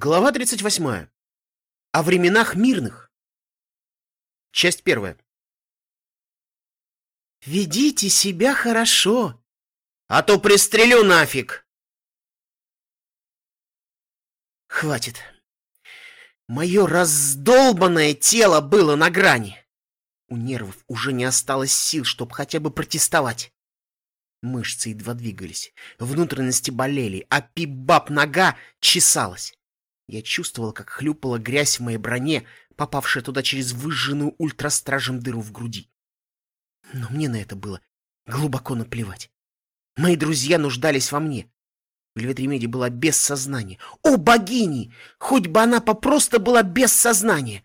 Глава 38. О временах мирных. Часть первая. «Ведите себя хорошо, а то пристрелю нафиг!» Хватит. Мое раздолбанное тело было на грани. У нервов уже не осталось сил, чтобы хотя бы протестовать. Мышцы едва двигались, внутренности болели, а пип-баб нога чесалась. Я чувствовал, как хлюпала грязь в моей броне, попавшая туда через выжженную ультрастражем дыру в груди. Но мне на это было глубоко наплевать. Мои друзья нуждались во мне. Вельвет Ремеди была без сознания. О, богини! Хоть бы она попросто была без сознания!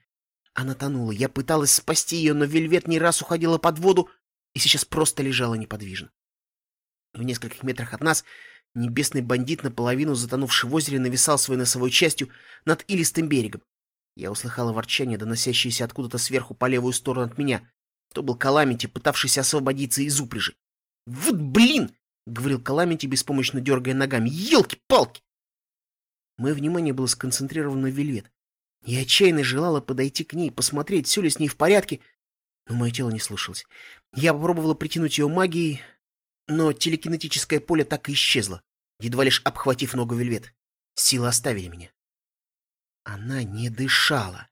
Она тонула. Я пыталась спасти ее, но Вельвет не раз уходила под воду и сейчас просто лежала неподвижно. В нескольких метрах от нас Небесный бандит, наполовину затонувший в озере, нависал своей носовой частью над илистым берегом. Я услыхала ворчание, доносящееся откуда-то сверху по левую сторону от меня. То был Каламити, пытавшийся освободиться из упряжи. «Вот блин!» — говорил Каламити, беспомощно дергая ногами. «Елки-палки!» Мое внимание было сконцентрировано на Вельвет. Я отчаянно желала подойти к ней, посмотреть, все ли с ней в порядке, но мое тело не слушалось. Я попробовала притянуть ее магией, но телекинетическое поле так и исчезло, едва лишь обхватив ногу Вельвет. Силы оставили меня. Она не дышала.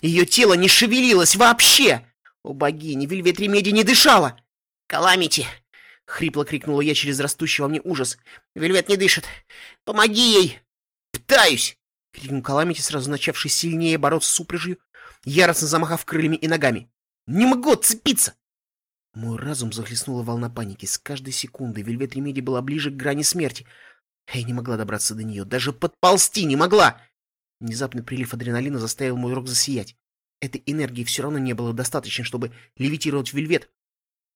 Ее тело не шевелилось вообще! О, богини, Вельвет Ремеди не дышала! «Каламити!» — хрипло крикнула я через растущий во мне ужас. «Вельвет не дышит! Помоги ей!» «Пытаюсь!» — крикнул Каламити, сразу начавший сильнее бороться с упряжью, яростно замахав крыльями и ногами. «Не могу отцепиться!» Мой разум захлестнула волна паники. С каждой секундой Вельвет Ремеди была ближе к грани смерти. Я не могла добраться до нее, даже подползти не могла. Внезапный прилив адреналина заставил мой рог засиять. Этой энергии все равно не было достаточно, чтобы левитировать Вельвет,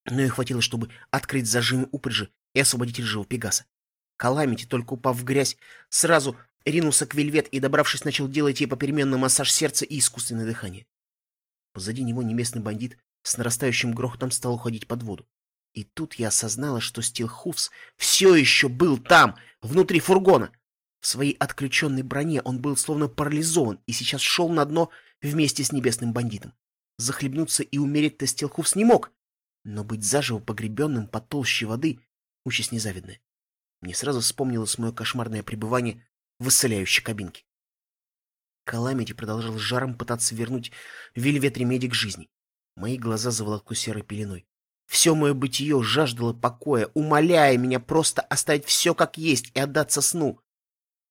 но и хватило, чтобы открыть зажимы упряжи и освободить рыжего Пегаса. Каламити, только упав в грязь, сразу ринулся к Вельвет и, добравшись, начал делать ей попеременно массаж сердца и искусственное дыхание. Позади него неместный бандит с нарастающим грохотом стал уходить под воду. И тут я осознала, что Стилхуфс все еще был там, внутри фургона. В своей отключенной броне он был словно парализован и сейчас шел на дно вместе с небесным бандитом. Захлебнуться и умереть-то Стилхуфс не мог, но быть заживо погребенным под толще воды — участь незавидная. Мне сразу вспомнилось мое кошмарное пребывание в исцеляющей кабинке. Каламити продолжал жаром пытаться вернуть Вельвет Ремеди к жизни. Мои глаза заволокло серой пеленой. Все мое бытие жаждало покоя, умоляя меня просто оставить все как есть и отдаться сну.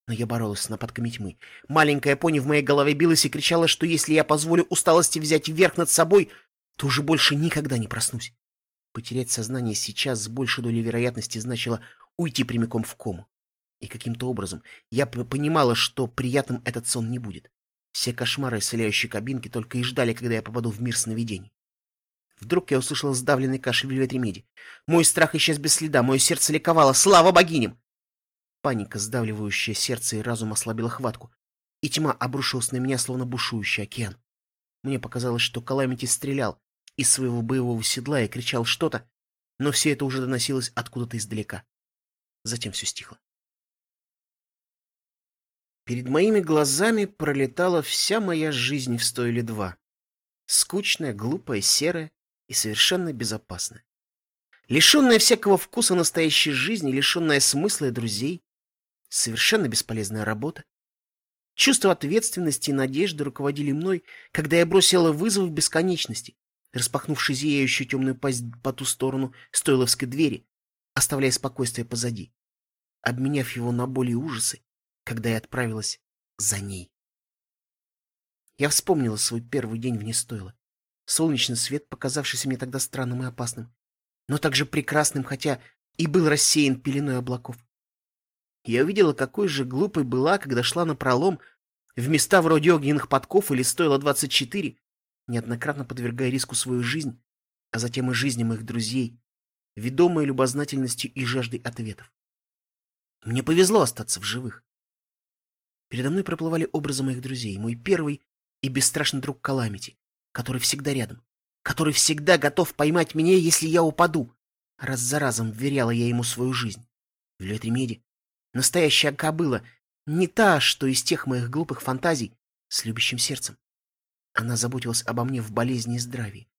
Но я боролась с нападками тьмы. Маленькая пони в моей голове билась и кричала, что если я позволю усталости взять верх над собой, то уже больше никогда не проснусь. Потерять сознание сейчас с большей долей вероятности значило уйти прямиком в кому. И каким-то образом я понимала, что приятным этот сон не будет. Все кошмары исцеляющей кабинки только и ждали, когда я попаду в мир сновидений. Вдруг я услышал сдавленный кашель Вельвет Ремеди. Мой страх исчез без следа, мое сердце ликовало. Слава богиням! Паника, сдавливающая сердце и разум, ослабила хватку. И тьма обрушилась на меня, словно бушующий океан. Мне показалось, что Каламити стрелял из своего боевого седла и кричал что-то, но все это уже доносилось откуда-то издалека. Затем все стихло. Перед моими глазами пролетала вся моя жизнь в сто или два. Скучная, глупая, серая, и совершенно безопасная. Лишенная всякого вкуса настоящей жизни, лишенная смысла и друзей, совершенно бесполезная работа. Чувство ответственности и надежды руководили мной, когда я бросила вызов в бесконечности, распахнувши зияющую темную пасть по ту сторону стойловской двери, оставляя спокойствие позади, обменяв его на боли и ужасы, когда я отправилась за ней. Я вспомнила свой первый день вне стойла солнечный свет, показавшийся мне тогда странным и опасным, но также прекрасным, хотя и был рассеян пеленой облаков. Я увидела, какой же глупой была, когда шла на пролом в места вроде огненных подков или стоило 24, неоднократно подвергая риску свою жизнь, а затем и жизни моих друзей, ведомые любознательностью и жаждой ответов. Мне повезло остаться в живых. Передо мной проплывали образы моих друзей, мой первый и бесстрашный друг Каламити, который всегда рядом, который всегда готов поймать меня, если я упаду. Раз за разом вверяла я ему свою жизнь. В Летремеде настоящая кобыла, Не та, что из тех моих глупых фантазий с любящим сердцем. Она заботилась обо мне в болезни и здравии.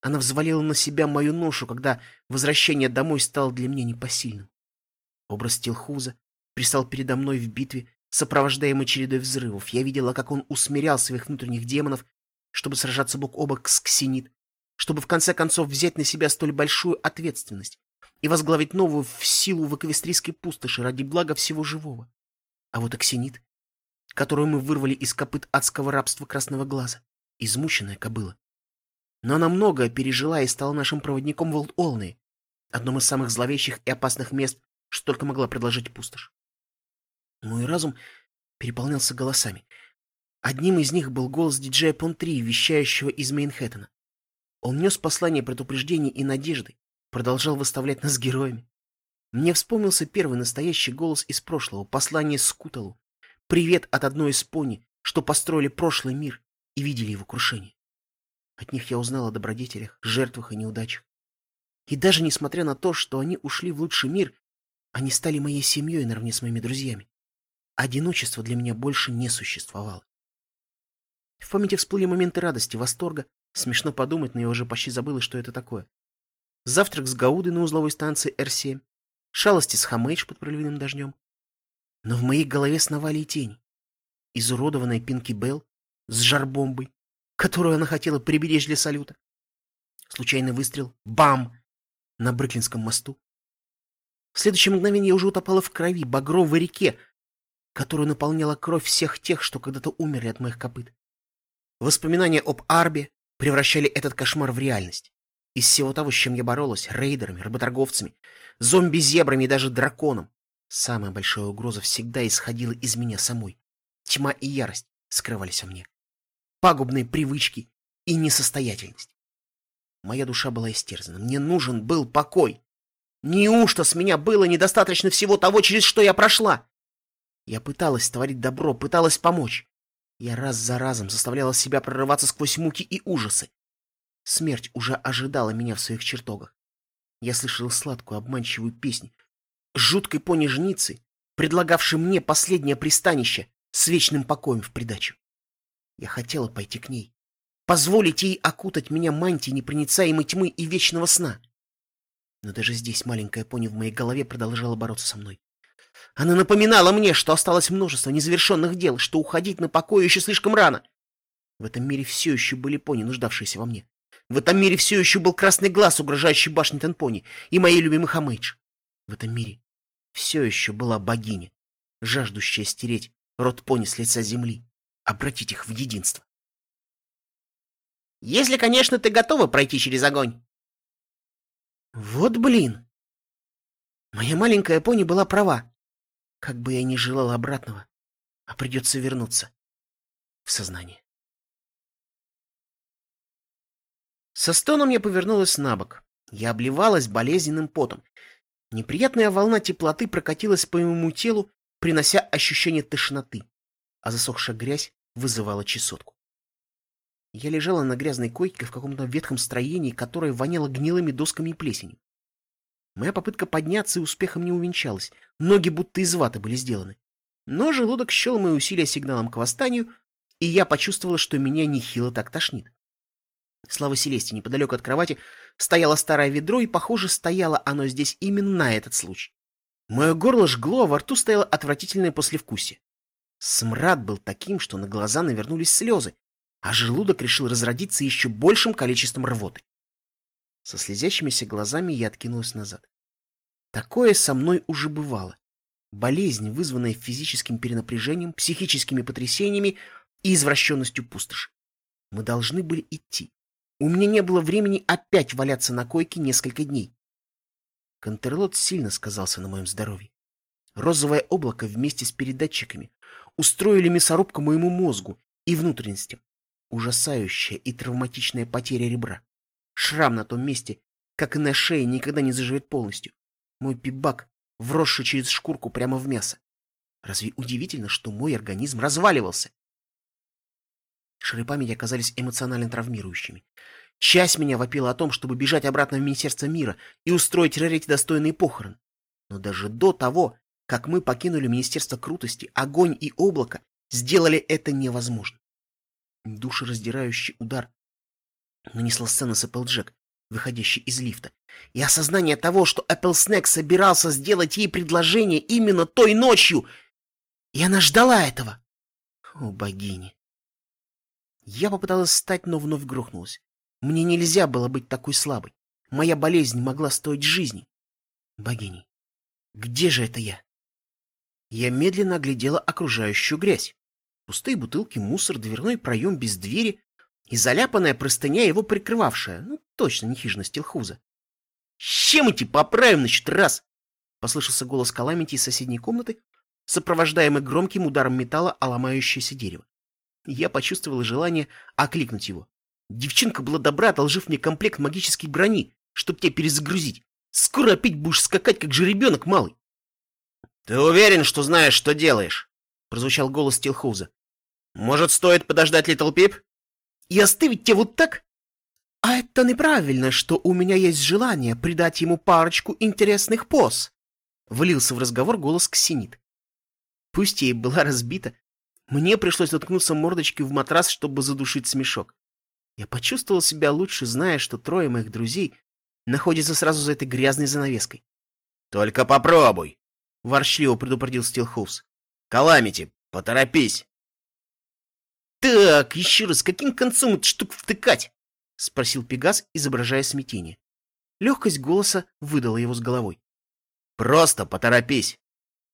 Она взвалила на себя мою ношу, когда возвращение домой стало для меня непосильным. Образ Тилхуза пристал передо мной в битве, сопровождаемый чередой взрывов. Я видела, как он усмирял своих внутренних демонов, чтобы сражаться бок о бок с Ксенит, чтобы в конце концов взять на себя столь большую ответственность и возглавить новую в силу в эквестрийской пустоши ради блага всего живого. А вот Аксенит, которую мы вырвали из копыт адского рабства красного глаза, измученная кобыла. Но она многое пережила и стала нашим проводником в Олд-Олны, одном из самых зловещих и опасных мест, что только могла предложить пустошь. Мой разум переполнялся голосами. Одним из них был голос диджея Пон-3, вещающего из Мейнхэттена. Он нес послание предупреждения и надежды, продолжал выставлять нас героями. Мне вспомнился первый настоящий голос из прошлого, послание Скуталу. Привет от одной из пони, что построили прошлый мир и видели его крушение. От них я узнал о добродетелях, жертвах и неудачах. И даже несмотря на то, что они ушли в лучший мир, они стали моей семьей наравне с моими друзьями. Одиночество для меня больше не существовало. В памяти всплыли моменты радости, восторга. Смешно подумать, но я уже почти забыла, что это такое. Завтрак с Гаудой на узловой станции Р-7. Шалости с Хамейдж под проливным дождем. Но в моей голове сновали и тени. Изуродованная Пинки Белл с жарбомбой, которую она хотела приберечь для салюта. Случайный выстрел. Бам! На Бруклинском мосту. В следующее мгновение я уже утопала в крови, багровой реке, которую наполняла кровь всех тех, что когда-то умерли от моих копыт. Воспоминания об Арбе превращали этот кошмар в реальность. Из всего того, с чем я боролась, рейдерами, работорговцами, зомби-зебрами и даже драконом, самая большая угроза всегда исходила из меня самой. Тьма и ярость скрывались во мне. Пагубные привычки и несостоятельность. Моя душа была истерзана. Мне нужен был покой. Неужто с меня было недостаточно всего того, через что я прошла? Я пыталась творить добро, пыталась помочь. Я раз за разом заставляла себя прорываться сквозь муки и ужасы. Смерть уже ожидала меня в своих чертогах. Я слышал сладкую обманчивую песню жуткой пони-жницы, предлагавшей мне последнее пристанище с вечным покоем в придачу. Я хотела пойти к ней, позволить ей окутать меня мантией непроницаемой тьмы и вечного сна. Но даже здесь маленькая пони в моей голове продолжала бороться со мной. Она напоминала мне, что осталось множество незавершенных дел, что уходить на покой еще слишком рано. В этом мире все еще были пони, нуждавшиеся во мне. В этом мире все еще был красный глаз, угрожающий башне Тенпони, и моей любимой Хамейдж. В этом мире все еще была богиня, жаждущая стереть род пони с лица земли, обратить их в единство. Если, конечно, ты готова пройти через огонь. Вот блин! Моя маленькая пони была права. Как бы я ни желал обратного, а придется вернуться в сознание. Со стоном я повернулась на бок. Я обливалась болезненным потом. Неприятная волна теплоты прокатилась по моему телу, принося ощущение тошноты, а засохшая грязь вызывала чесотку. Я лежала на грязной койке в каком-то ветхом строении, которое воняло гнилыми досками и плесенью. Моя попытка подняться и успехом не увенчалась. Ноги будто из ваты были сделаны. Но желудок счел мои усилия сигналом к восстанию, и я почувствовала, что меня нехило так тошнит. Слава Селесте, неподалеку от кровати стояло старое ведро, и, похоже, стояло оно здесь именно на этот случай. Мое горло жгло, а во рту стояло отвратительное послевкусие. Смрад был таким, что на глаза навернулись слезы, а желудок решил разродиться еще большим количеством рвоты. Со слезящимися глазами я откинулась назад. Такое со мной уже бывало. Болезнь, вызванная физическим перенапряжением, психическими потрясениями и извращенностью пустоши. Мы должны были идти. У меня не было времени опять валяться на койке несколько дней. Контерлот сильно сказался на моем здоровье. Розовое облако вместе с передатчиками устроили мясорубку моему мозгу и внутренностям. Ужасающая и травматичная потеря ребра. Шрам на том месте, как и на шее, никогда не заживет полностью. Мой пибак, вросший через шкурку прямо в мясо. Разве удивительно, что мой организм разваливался? Шары памяти оказались эмоционально травмирующими. Часть меня вопила о том, чтобы бежать обратно в Министерство мира и устроить Ререте достойный похорон. Но даже до того, как мы покинули Министерство Крутости, огонь и облако сделали это невозможно. Душераздирающий удар нанесла сцена с Эпплджек, выходящей из лифта, и осознание того, что Эпплснэк собирался сделать ей предложение именно той ночью, и она ждала этого. О, богини! Я попыталась встать, но вновь грохнулась. Мне нельзя было быть такой слабой. Моя болезнь могла стоить жизни. Богини, где же это я? Я медленно оглядела окружающую грязь. Пустые бутылки, мусор, дверной проем без двери и заляпанная простыня, его прикрывавшая. Ну, точно не хижина Стилхуза. «Чем идти поправим, значит, раз?» Послышался голос Каламити из соседней комнаты, сопровождаемый громким ударом металла о ломающееся дерево. Я почувствовала желание окликнуть его. Девчонка была добра, одолжив мне комплект магической брони, чтоб тебя перезагрузить. Скоро опять будешь скакать, как же ребенок малый. — Ты уверен, что знаешь, что делаешь? — прозвучал голос Стилхуза. — Может, стоит подождать Литл Пип? — И оставить тебя вот так? — А это неправильно, что у меня есть желание придать ему парочку интересных поз. Влился в разговор голос Ксенит. Пусть ей была разбита, мне пришлось наткнуться мордочкой в матрас, чтобы задушить смешок. Я почувствовал себя лучше, зная, что трое моих друзей находится сразу за этой грязной занавеской. — Только попробуй! — ворчливо предупредил Стилхуфс. — Каламити, поторопись! — Так, еще раз, каким концом эту штуку втыкать? — спросил Пегас, изображая смятение. Легкость голоса выдала его с головой. — Просто поторопись,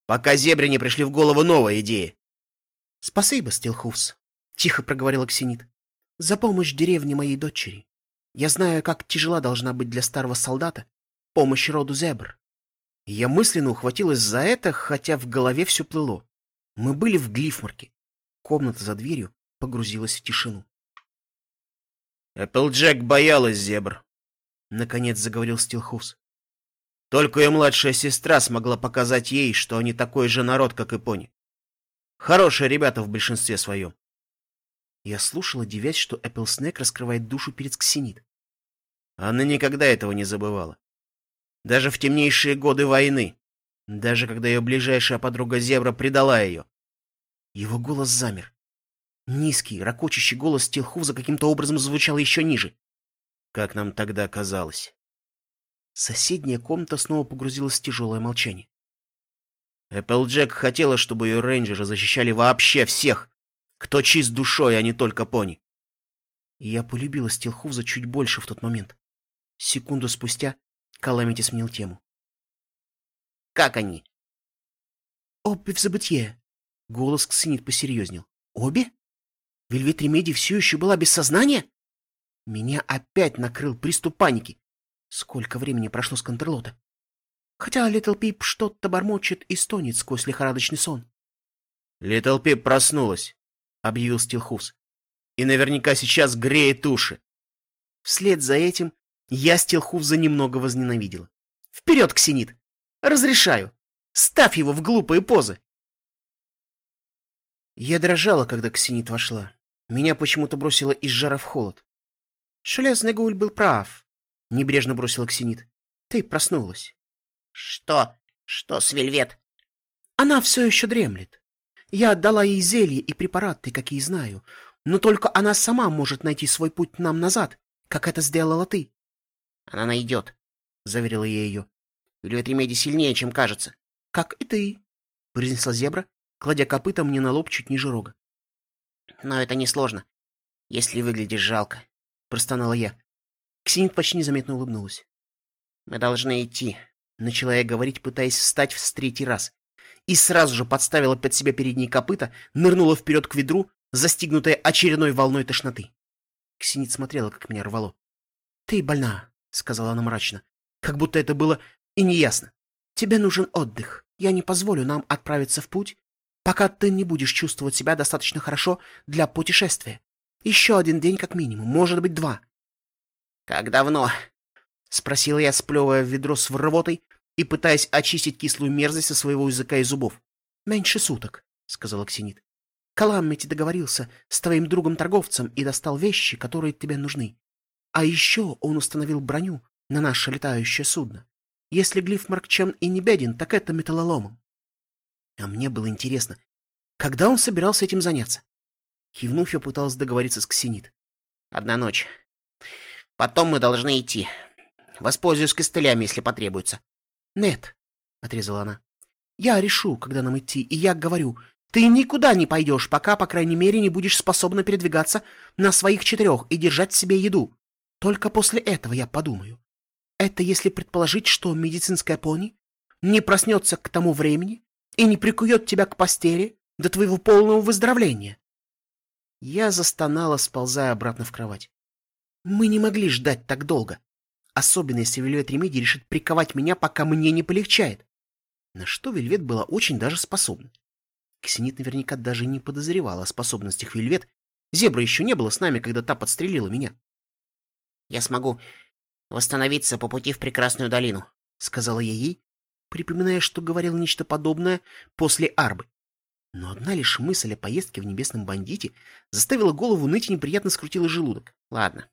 пока зебре не пришли в голову новая идея. — Спасибо, Стилхуфс, — тихо проговорила Ксенит, — за помощь деревне моей дочери. Я знаю, как тяжела должна быть для старого солдата помощь роду зебр. Я мысленно ухватилась за это, хотя в голове все плыло. Мы были в Глифмарке. Комната за дверью погрузилась в тишину. «Эпплджек боялась зебр», — наконец заговорил Стилхус. «Только ее младшая сестра смогла показать ей, что они такой же народ, как и пони. Хорошие ребята в большинстве своем. Я слушала, девясь, что Эпплснэк раскрывает душу перед Ксенит. Она никогда этого не забывала. Даже в темнейшие годы войны. Даже когда ее ближайшая подруга Зебра предала ее. Его голос замер. Низкий, ракочащий голос Стилхуза каким-то образом звучал еще ниже. Как нам тогда казалось. Соседняя комната снова погрузилась в тяжелое молчание. Эпплджек хотела, чтобы ее рейнджеры защищали вообще всех, кто чист душой, а не только пони. И я полюбила Стилхуза чуть больше в тот момент. Секунду спустя Каламити сменил тему. «Как они?» «Обе в забытье». Голос Ксенит посерьезнел. «Обе? Вельвет Ремеди все еще была без сознания?» Меня опять накрыл приступ паники. Сколько времени прошло с Кантерлота? Хотя Литл Пип что-то бормочет и стонет сквозь лихорадочный сон. Литл Пип проснулась. — объявил Стилхус. «И наверняка сейчас греет уши». Вслед за этим я Стилхуза немного возненавидела. «Вперед, Ксенит! Разрешаю! Ставь его в глупые позы!» Я дрожала, когда Ксенит вошла. Меня почему-то бросило из жара в холод. «Железный гуль был прав», — небрежно бросила Ксенит. «Ты проснулась». «Что? Что с Вельвет?» «Она все еще дремлет. Я отдала ей зелье и препараты, какие знаю, но только она сама может найти свой путь нам назад, как это сделала ты. — Она найдет, — заверила я ее. — Или Ремеди сильнее, чем кажется. — Как и ты, — произнесла зебра, кладя копыта мне на лоб чуть ниже рога. — Но это несложно, если выглядишь жалко, — простонала я. Ксенит почти незаметно улыбнулась. — Мы должны идти, — начала я говорить, пытаясь встать в третий раз и сразу же подставила под себя передние копыта, нырнула вперед к ведру, застигнутая очередной волной тошноты. Ксенит смотрела, как меня рвало. — Ты больна, — сказала она мрачно, как будто это было и неясно. — Тебе нужен отдых. Я не позволю нам отправиться в путь, пока ты не будешь чувствовать себя достаточно хорошо для путешествия. Еще один день как минимум, может быть, два. — Как давно? — спросила я, сплевывая ведро с рвотой, и пытаясь очистить кислую мерзость со своего языка и зубов. «Меньше суток», — сказал Ксенит. «Каламити договорился с твоим другом-торговцем и достал вещи, которые тебе нужны. А еще он установил броню на наше летающее судно. Если Глиф Маркчан и не беден, так это металлоломом». А мне было интересно, когда он собирался этим заняться? Кивнув, я пыталась договориться с Ксенит. Одна ночь. Потом мы должны идти. Воспользуюсь костылями, если потребуется. Нет, — отрезала она. Я решу, когда нам идти, и я говорю, ты никуда не пойдешь, пока, по крайней мере, не будешь способна передвигаться на своих четырех и держать себе еду. Только после этого я подумаю. Это если предположить, что медицинская пони не проснется к тому времени и не прикует тебя к постели до твоего полного выздоровления. Я застонала, сползая обратно в кровать. Мы не могли ждать так долго, особенно если Вельвет Ремеди решит приковать меня, пока мне не полегчает. На что Вельвет была очень даже способна. Ксенит наверняка даже не подозревала о способностях Вельвет. Зебра еще не было с нами, когда та подстрелила меня. «Я смогу восстановиться по пути в прекрасную долину», — сказала я ей, припоминая, что говорила нечто подобное после Арбы. Но одна лишь мысль о поездке в небесном бандите заставила голову ныть и неприятно скрутила желудок. Ладно.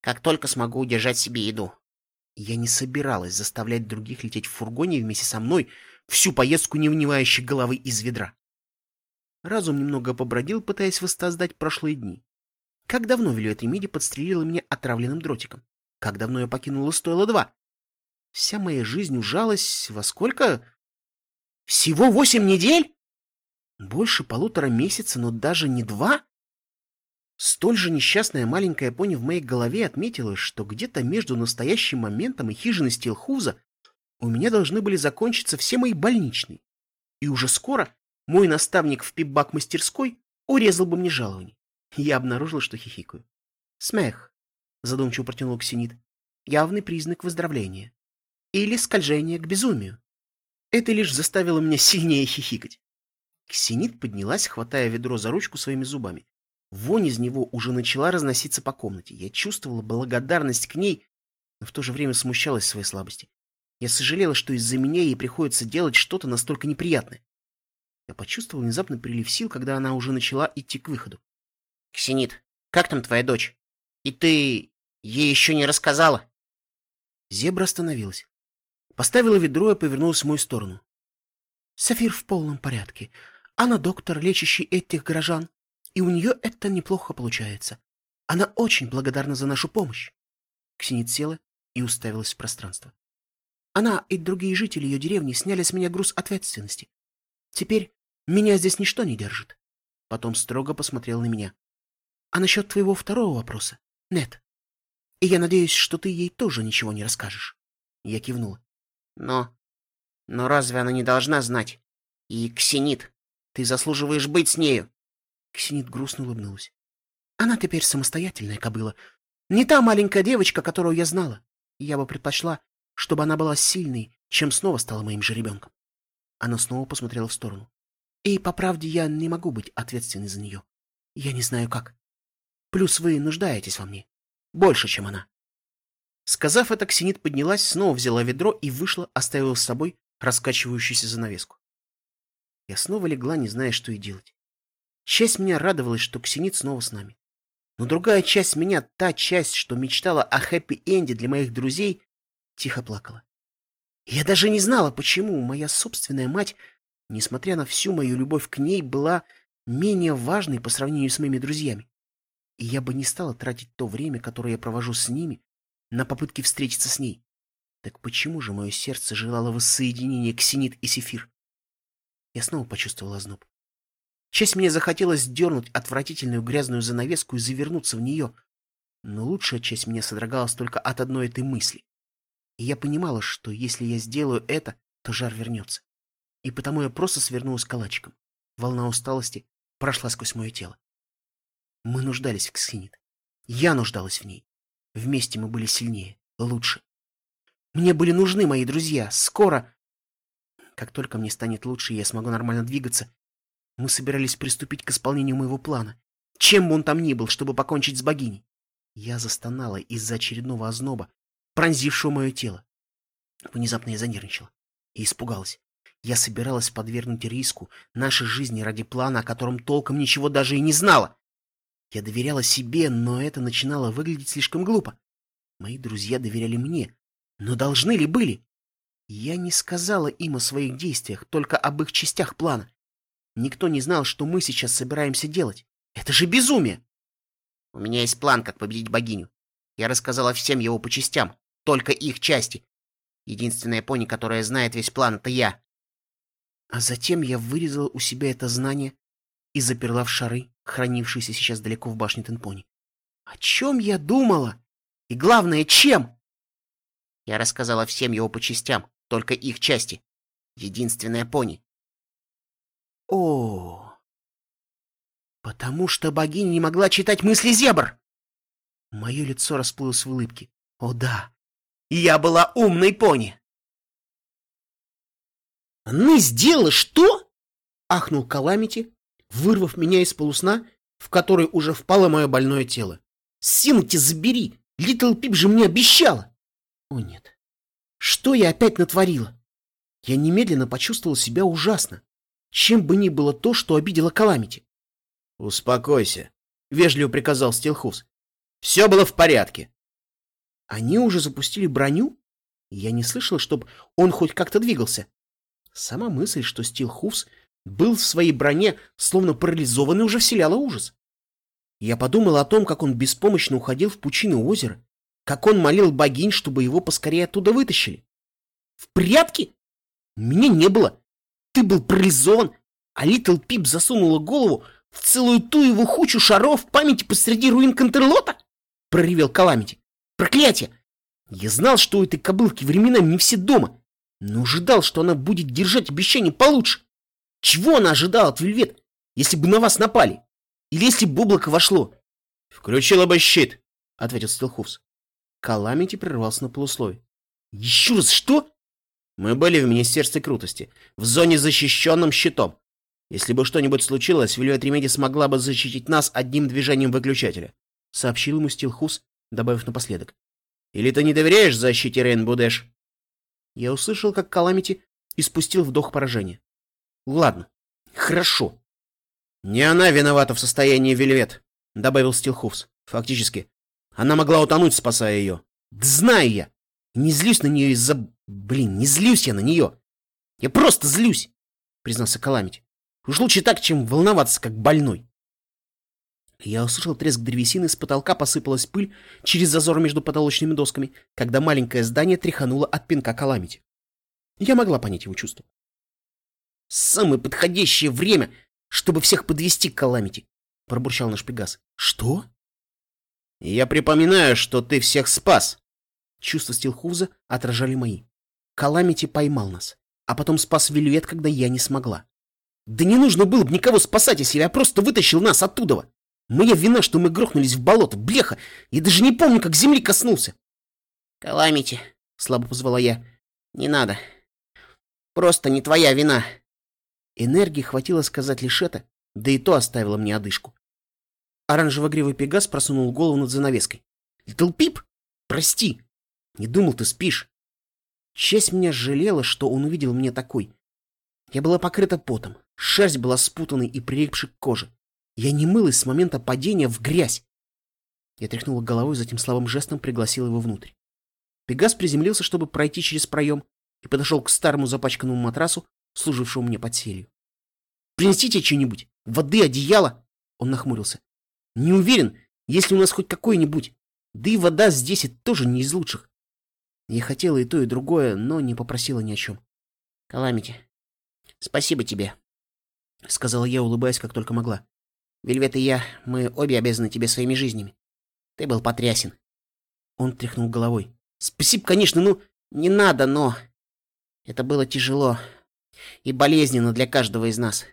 Как только смогу удержать себе еду. Я не собиралась заставлять других лететь в фургоне вместе со мной всю поездку не внимающей головы из ведра. Разум немного побродил, пытаясь воссоздать прошлые дни. Как давно Вильет Ремиди подстрелила меня отравленным дротиком? Как давно я покинула стоило два? Вся моя жизнь ужалась во сколько? Всего восемь недель? Больше полутора месяца, но даже не два? Столь же несчастная маленькая пони в моей голове отметила, что где-то между настоящим моментом и хижиной Стилхуза у меня должны были закончиться все мои больничные. И уже скоро мой наставник в пипбак-мастерской урезал бы мне жалование. Я обнаружила, что хихикаю. Смех, задумчиво протянул Ксенит, явный признак выздоровления. Или скольжение к безумию. Это лишь заставило меня сильнее хихикать. Ксенит поднялась, хватая ведро за ручку своими зубами. Вонь из него уже начала разноситься по комнате. Я чувствовала благодарность к ней, но в то же время смущалась своей слабости. Я сожалела, что из-за меня ей приходится делать что-то настолько неприятное. Я почувствовал внезапно прилив сил, когда она уже начала идти к выходу. — Ксенит, как там твоя дочь? И ты ей еще не рассказала? Зебра остановилась. Поставила ведро и повернулась в мою сторону. — Сафир в полном порядке. Она доктор, лечащий этих горожан, и у нее это неплохо получается. Она очень благодарна за нашу помощь. Ксенит села и уставилась в пространство. Она и другие жители ее деревни сняли с меня груз ответственности. Теперь меня здесь ничто не держит. Потом строго посмотрел на меня. А насчет твоего второго вопроса? Нет. И я надеюсь, что ты ей тоже ничего не расскажешь. Я кивнула. Но... Но разве она не должна знать? И Ксенит, ты заслуживаешь быть с нею. Ксенит грустно улыбнулась. Она теперь самостоятельная кобыла. Не та маленькая девочка, которую я знала. Я бы предпочла, чтобы она была сильной, чем снова стала моим же ребенком. Она снова посмотрела в сторону. И, по правде, я не могу быть ответственной за нее. Я не знаю как. Плюс вы нуждаетесь во мне. Больше, чем она. Сказав это, Ксенит поднялась, снова взяла ведро и вышла, оставив с собой раскачивающуюся занавеску. Я снова легла, не зная, что и делать. Часть меня радовалась, что Ксенит снова с нами. Но другая часть меня, та часть, что мечтала о хэппи-энде для моих друзей, тихо плакала. Я даже не знала, почему моя собственная мать, несмотря на всю мою любовь к ней, была менее важной по сравнению с моими друзьями. И я бы не стала тратить то время, которое я провожу с ними, на попытки встретиться с ней. Так почему же мое сердце желало воссоединения Ксенит и Сефир? Я снова почувствовал озноб. Часть мне захотелось дернуть отвратительную грязную занавеску и завернуться в нее, но лучшая часть меня содрогалась только от одной этой мысли. И я понимала, что если я сделаю это, то жар вернется. И потому я просто свернулась калачиком. Волна усталости прошла сквозь мое тело. Мы нуждались в Ксенит. Я нуждалась в ней. Вместе мы были сильнее, лучше. Мне были нужны мои друзья. Скоро как только мне станет лучше и я смогу нормально двигаться, мы собирались приступить к исполнению моего плана, чем бы он там ни был, чтобы покончить с богиней. Я застонала из-за очередного озноба, пронзившего мое тело. Внезапно я занервничала и испугалась. Я собиралась подвергнуть риску нашей жизни ради плана, о котором толком ничего даже и не знала. Я доверяла себе, но это начинало выглядеть слишком глупо. Мои друзья доверяли мне, но должны ли были? Я не сказала им о своих действиях, только об их частях плана. Никто не знал, что мы сейчас собираемся делать. Это же безумие! У меня есть план, как победить богиню. Я рассказала всем его по частям, только их части. Единственная пони, которая знает весь план, это я. А затем я вырезала у себя это знание и заперла в шары, хранившиеся сейчас далеко в башне Тенпони. О чем я думала? И главное, чем? Я рассказала всем его по частям, только их части. Единственная пони. О, потому что богиня не могла читать мысли зебр. Мое лицо расплылось в улыбке. О да, я была умной пони. «Она сделала что?» — ахнул Каламити, вырвав меня из полусна, в который уже впало мое больное тело. «Синути, забери! Литл Пип же мне обещала!» «О нет! Что я опять натворила?» Я немедленно почувствовал себя ужасно, чем бы ни было то, что обидело Каламити. «Успокойся», — вежливо приказал Стилхус. «Все было в порядке». Они уже запустили броню? Я не слышал, чтобы он хоть как-то двигался. Сама мысль, что Стилхус был в своей броне, словно парализованный, уже вселяла ужас. Я подумал о том, как он беспомощно уходил в пучину озера, как он молил богинь, чтобы его поскорее оттуда вытащили. В прятки? Меня не было. Ты был парализован, а Литл Пип засунула голову в целую ту его хучу шаров памяти посреди руин Контерлота? Проревел Каламити. Проклятие! Я знал, что у этой кобылки временами не все дома, но ожидал, что она будет держать обещание получше. Чего она ожидала от Вельвет, если бы на вас напали? Или если бы облако вошло? — Включила бы щит, — ответил Стелховс. Каламити прервался на полусловие. — Еще раз что? — Мы были в Министерстве Крутости, в зоне защищенным щитом. Если бы что-нибудь случилось, Вельвет Ремеди смогла бы защитить нас одним движением выключателя, — сообщил ему Стилхус, добавив напоследок. — Или ты не доверяешь защите Рейнбудеш? Я услышал, как Каламити испустил вдох поражения. Ладно, хорошо. Не она виновата в состоянии Вельвет, добавил Стилхуфс. Фактически, она могла утонуть, спасая ее. Да знаю я. Не злюсь на нее из-за... Блин, не злюсь я на нее. Я просто злюсь, признался Каламити. Уж лучше так, чем волноваться, как больной. Я услышал треск древесины, с потолка посыпалась пыль через зазор между потолочными досками, когда маленькое здание тряхануло от пинка Каламити. Я могла понять его чувства. «Самое подходящее время, чтобы всех подвести к Каламити!» — пробурчал наш Пегас. «Что?» «Я припоминаю, что ты всех спас!» Чувства Стилхуза отражали мои. Каламити поймал нас, а потом спас Вельвет, когда я не смогла. Да не нужно было бы никого спасать, если я просто вытащил нас оттуда. Моя вина, что мы грохнулись в болото, блеха. Я даже не помню, как земли коснулся. Каламити, слабо позвала я. Не надо. Просто не твоя вина. Энергии хватило сказать лишь это, да и то оставило мне одышку. Оранжево-гривый пегас просунул голову над занавеской. «Литл Пип? Прости! Не думал, ты спишь!» Часть меня жалела, что он увидел меня такой. Я была покрыта потом, шерсть была спутанной и прилипшей к коже. Я не мылась с момента падения в грязь. Я тряхнула головой, затем слабым жестом пригласила его внутрь. Пегас приземлился, чтобы пройти через проем, и подошел к старому запачканному матрасу, служившему мне подселью. «Принесите что-нибудь! Воды, одеяло!» Он нахмурился. «Не уверен, есть ли у нас хоть какой-нибудь. Да и вода здесь это тоже не из лучших». Я хотела и то, и другое, но не попросила ни о чем. «Каламити, спасибо тебе», — сказала я, улыбаясь, как только могла. Вельвет и я, мы обе обязаны тебе своими жизнями. Ты был потрясен. Он тряхнул головой. Спасибо, конечно, ну, не надо, но... Это было тяжело и болезненно для каждого из нас.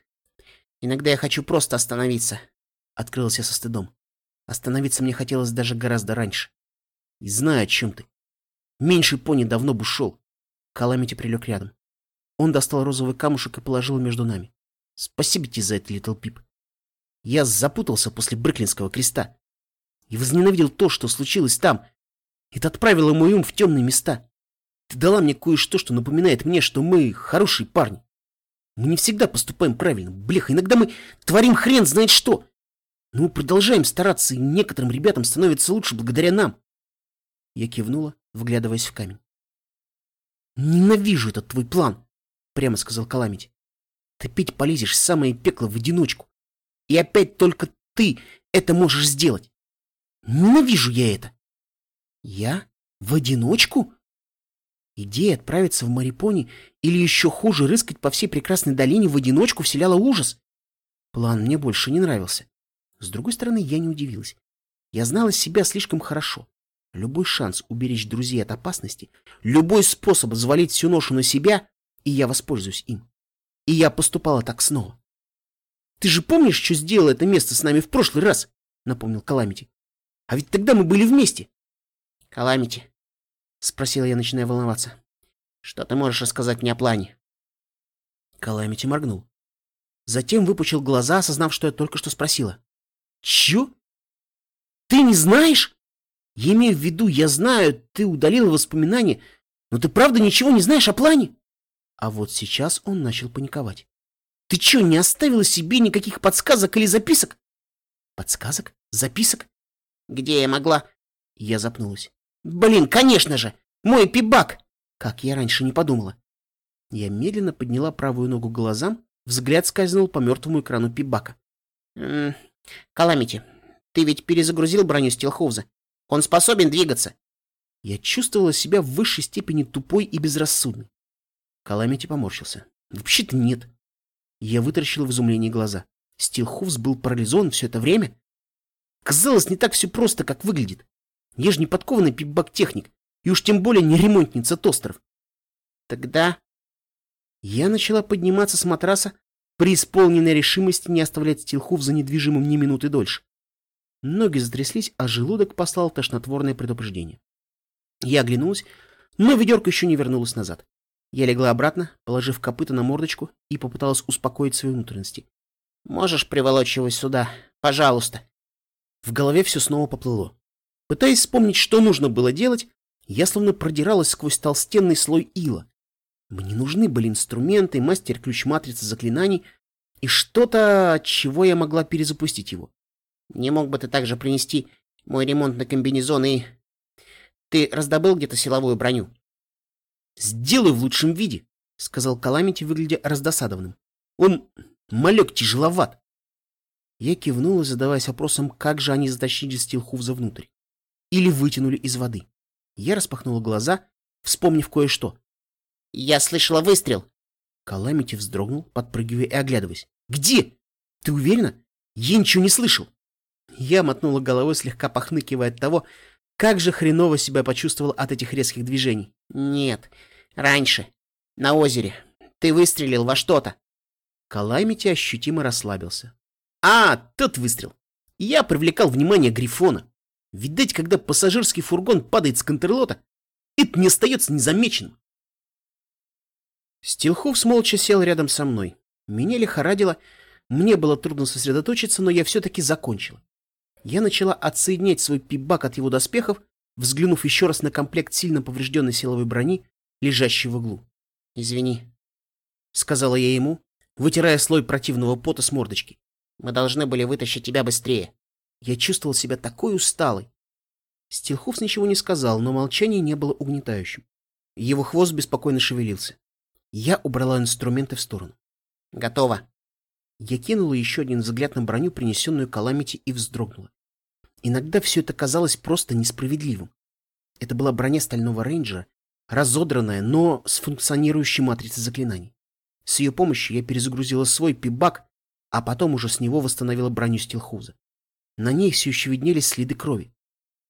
Иногда я хочу просто остановиться. Открылся со стыдом. Остановиться мне хотелось даже гораздо раньше. И знаю, о чем ты. Меньший пони давно бы ушел. Каламити прилег рядом. Он достал розовый камушек и положил между нами. Спасибо тебе за это, Литл Пип. Я запутался после Бриклинского креста и возненавидел то, что случилось там. Это отправило мой ум в темные места. Ты дала мне кое-что, что напоминает мне, что мы хорошие парни. Мы не всегда поступаем правильно, блеха. Иногда мы творим хрен знает что. Но мы продолжаем стараться, и некоторым ребятам становится лучше благодаря нам. Я кивнула, вглядываясь в камень. Ненавижу этот твой план, прямо сказал Каламити. Ты пить полезешь в самое пекло в одиночку. И опять только ты это можешь сделать. Ненавижу я это. Я? В одиночку? Идея отправиться в Марипони или еще хуже рыскать по всей прекрасной долине в одиночку вселяла ужас. План мне больше не нравился. С другой стороны, я не удивилась. Я знала себя слишком хорошо. Любой шанс уберечь друзей от опасности, любой способ завалить всю ношу на себя, и я воспользуюсь им. И я поступала так снова. «Ты же помнишь, что сделало это место с нами в прошлый раз?» — напомнил Каламити. «А ведь тогда мы были вместе». «Каламити», — спросила я, начиная волноваться, — «что ты можешь рассказать мне о плане?» Каламити моргнул. Затем выпучил глаза, осознав, что я только что спросила. «Чё? Ты не знаешь?» Я имею в виду, я знаю, ты удалила воспоминания, но ты правда ничего не знаешь о плане? А вот сейчас он начал паниковать. Ты что, не оставила себе никаких подсказок или записок? Подсказок? Записок? Где я могла? Я запнулась. Блин, конечно же! Мой пибак! Как я раньше не подумала. Я медленно подняла правую ногу глазам, взгляд скользнул по мертвому экрану пибака. Каламити, ты ведь перезагрузил броню Стилхоуза. Он способен двигаться. Я чувствовала себя в высшей степени тупой и безрассудной. Каламити поморщился. Вообще-то нет. Я вытаращила в изумлении глаза. Стилхуфс был парализован все это время? Казалось, не так все просто, как выглядит. Я же не подкованный пипбак-техник, и уж тем более не ремонтница тостеров. Тогда я начала подниматься с матраса, при исполненной решимости не оставлять Стилхуф за недвижимым ни минуты дольше. Ноги затряслись, а желудок послал тошнотворное предупреждение. Я оглянулась, но ведерко еще не вернулось назад. Я легла обратно, положив копыта на мордочку и попыталась успокоить свои внутренности. «Можешь приволочь его сюда? Пожалуйста!» В голове все снова поплыло. Пытаясь вспомнить, что нужно было делать, я словно продиралась сквозь толстенный слой ила. Мне нужны были инструменты, мастер-ключ матрицы заклинаний и что-то, от чего я могла перезапустить его. Не мог бы ты также принести мой ремонтный комбинезон и... Ты раздобыл где-то силовую броню? Сделаю в лучшем виде, сказал Каламити, выглядя раздосадованным. Он малек тяжеловат. Я кивнула, задаваясь вопросом, как же они затащили Стилхуфза внутрь. Или вытянули из воды. Я распахнула глаза, вспомнив кое-что. «Я слышала выстрел!» Каламити вздрогнул, подпрыгивая и оглядываясь. «Где? Ты уверена? Я ничего не слышал!» Я мотнула головой, слегка похныкивая от того, как же хреново себя почувствовал от этих резких движений. «Нет, раньше. На озере. Ты выстрелил во что-то». Каламити ощутимо расслабился. «А, тот выстрел. Я привлекал внимание Грифона. Видать, когда пассажирский фургон падает с контрлота, это не остается незамеченным». Стилхов молча сел рядом со мной. Меня лихорадило, мне было трудно сосредоточиться, но я все-таки закончила. Я начала отсоединять свой пибак от его доспехов, взглянув еще раз на комплект сильно поврежденной силовой брони, лежащий в углу. «Извини», — сказала я ему, вытирая слой противного пота с мордочки. «Мы должны были вытащить тебя быстрее». Я чувствовал себя такой усталой. Стилховс ничего не сказал, но молчание не было угнетающим. Его хвост беспокойно шевелился. Я убрала инструменты в сторону. «Готово», я кинула еще один взгляд на броню, принесенную Каламити, и вздрогнула. Иногда все это казалось просто несправедливым. Это была броня стального рейнджера, разодранная, но с функционирующей матрицей заклинаний. С ее помощью я перезагрузила свой пибак, а потом уже с него восстановила броню Стилхуза. На ней все еще виднелись следы крови.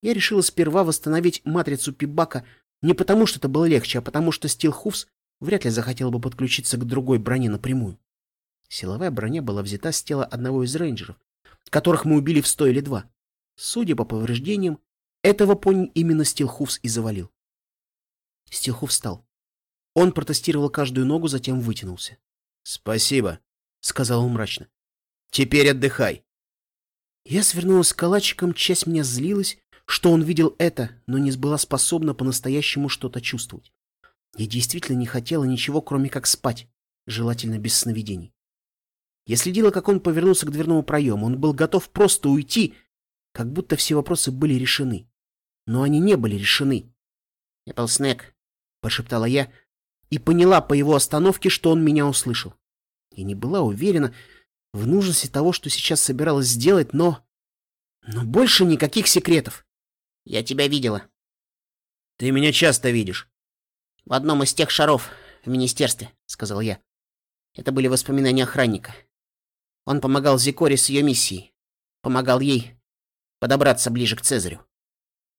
Я решила сперва восстановить матрицу пибака не потому, что это было легче, а потому, что Стилхувс вряд ли захотел бы подключиться к другой броне напрямую. Силовая броня была взята с тела одного из рейнджеров, которых мы убили в сто или два. Судя по повреждениям, этого пони именно Стилхуфс и завалил. Стилхуф встал. Он протестировал каждую ногу, затем вытянулся. — Спасибо, — сказал он мрачно. — Теперь отдыхай. Я свернулась калачиком, часть меня злилась, что он видел это, но не была способна по-настоящему что-то чувствовать. Я действительно не хотела ничего, кроме как спать, желательно без сновидений. Я следила, как он повернулся к дверному проему. Он был готов просто уйти, как будто все вопросы были решены. Но они не были решены. «Эпплснэк», — пошептала я, и поняла по его остановке, что он меня услышал. Я не была уверена в нужности того, что сейчас собиралась сделать, но... Но больше никаких секретов. Я тебя видела. Ты меня часто видишь. В одном из тех шаров в министерстве, сказал я. Это были воспоминания охранника. Он помогал Зикоре с ее миссией. Помогал ей подобраться ближе к Цезарю.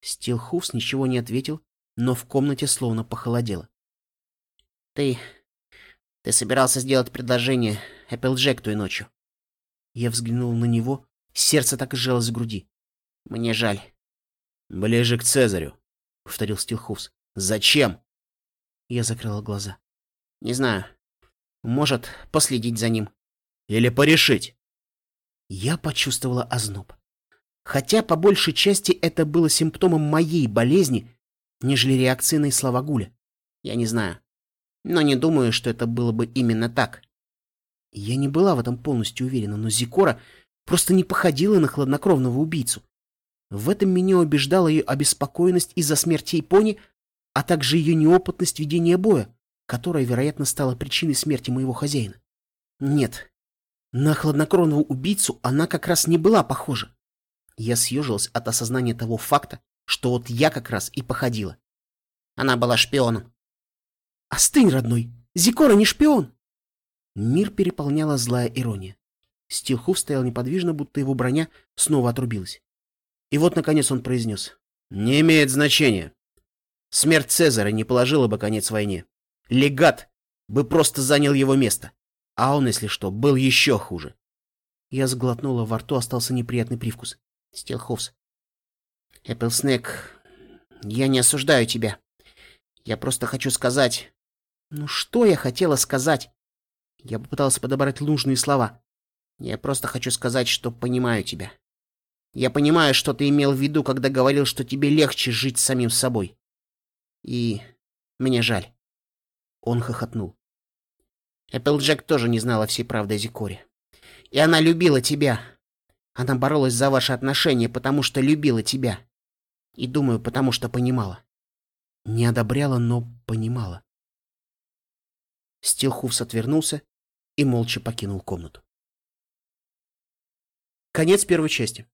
Стилхуфс ничего не ответил, но в комнате словно похолодело. Ты... ты собирался сделать предложение Эпплджек той ночью. Я взглянул на него, сердце так и сжалось в груди. Мне жаль. Ближе к Цезарю, повторил Стилхуфс. Зачем? Я закрыла глаза. Не знаю. Может, последить за ним. Или порешить. Я почувствовала озноб. Хотя, по большей части, это было симптомом моей болезни, нежели реакцией на слова Гуля. Я не знаю. Но не думаю, что это было бы именно так. Я не была в этом полностью уверена, но Зикора просто не походила на хладнокровного убийцу. В этом меня убеждала ее обеспокоенность из-за смерти Япони, а также ее неопытность ведения боя, которая, вероятно, стала причиной смерти моего хозяина. Нет, на хладнокровного убийцу она как раз не была похожа. Я съежилась от осознания того факта, что вот я как раз и походила. Она была шпионом. «Остынь, родной! Зикора не шпион!» Мир переполняла злая ирония. Стилхуф стоял неподвижно, будто его броня снова отрубилась. И вот, наконец, он произнес. «Не имеет значения. Смерть Цезаря не положила бы конец войне. Легат бы просто занял его место. А он, если что, был еще хуже». Я сглотнула, во рту остался неприятный привкус. Стилхуфс. Эпплснэк, я не осуждаю тебя. Я просто хочу сказать... Ну что я хотела сказать? Я попытался подобрать нужные слова. Я просто хочу сказать, что понимаю тебя. Я понимаю, что ты имел в виду, когда говорил, что тебе легче жить самим собой. И мне жаль. Он хохотнул. Эпплджек тоже не знала всей правды о Зикоре. И она любила тебя, она боролась за ваши отношения, потому что любила тебя. И, думаю, потому что понимала. Не одобряла, но понимала. Стилхуфс отвернулся и молча покинул комнату. Конец первой части.